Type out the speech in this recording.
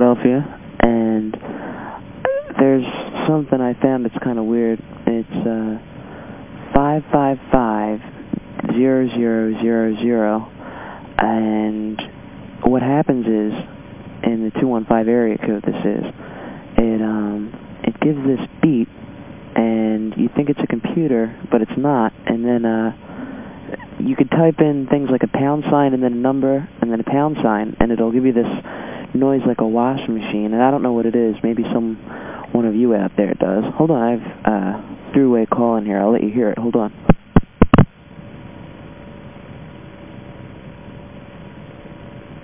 Philadelphia, and there's something I found that's kind of weird. It's uh, 555-0000, and what happens is, in the 215 area code this is, it, um, it gives this beat, and you think it's a computer, but it's not, and then uh, you could type in things like a pound sign and then a number and then a pound sign, and it'll give you this noise like a washing machine, and I don't know what it is. Maybe some one of you out there does. Hold on, I've uh, threw away a call in here. I'll let you hear it. Hold on.